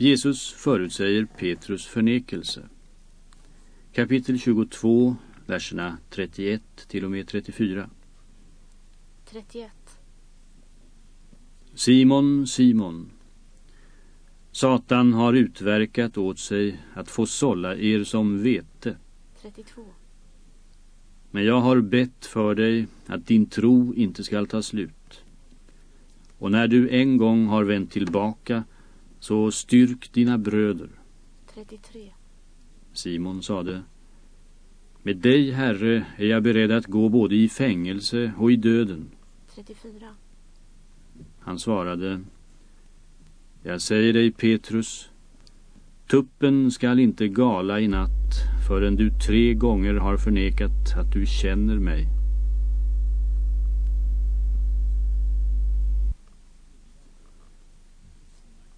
Jesus förutsäger Petrus förnekelse. Kapitel 22, verserna 31 till och med 34. 31. Simon, Simon. Satan har utverkat åt sig att få sålla er som vete. 32. Men jag har bett för dig att din tro inte skall ta slut. Och när du en gång har vänt tillbaka så styrk dina bröder. 33. Simon sade Med dig, Herre, är jag beredd att gå både i fängelse och i döden. 34. Han svarade Jag säger dig, Petrus, tuppen skall inte gala i natt förrän du tre gånger har förnekat att du känner mig.